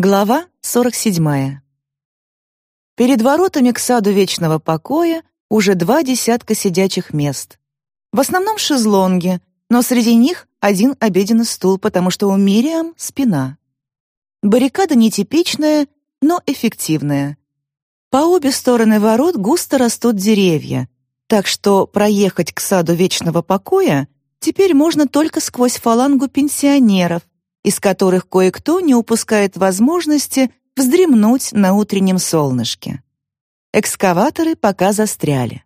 Глава 47. Перед воротами к саду вечного покоя уже два десятка сидячих мест. В основном шезлонги, но среди них один обеденный стул, потому что у Мириам спина. Баррикада нетипичная, но эффективная. По обе стороны ворот густо растут деревья, так что проехать к саду вечного покоя теперь можно только сквозь фалангу пенсионеров, из которых кое-кто не упускает возможности вздремнуть на утреннем солнышке. Экскаваторы пока застряли.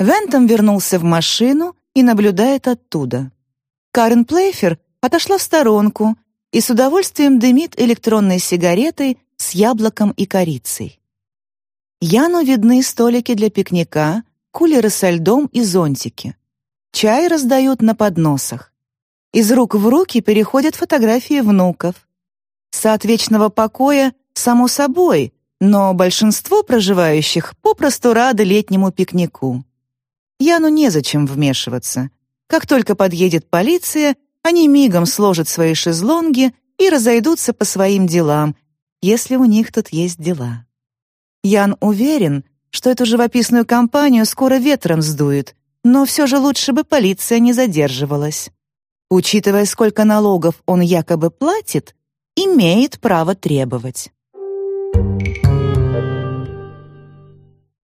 Вентом вернулся в машину и наблюдает оттуда. Карен Плейфер отошла в сторонку и с удовольствием дымит электронной сигаретой с яблоком и корицей. Яну видны столики для пикника, кулеры со льдом и зонтики. Чай раздают на подносах. Из рук в руки переходят фотографии внуков. Сад вечного покоя, само собой, но большинство проживающих попросту рады летнему пикнику. Яну незачем вмешиваться. Как только подъедет полиция, они мигом сложат свои шезлонги и разойдутся по своим делам, если у них тут есть дела. Ян уверен, что эту живописную компанию скоро ветром сдует, но все же лучше бы полиция не задерживалась учитывая, сколько налогов он якобы платит, имеет право требовать.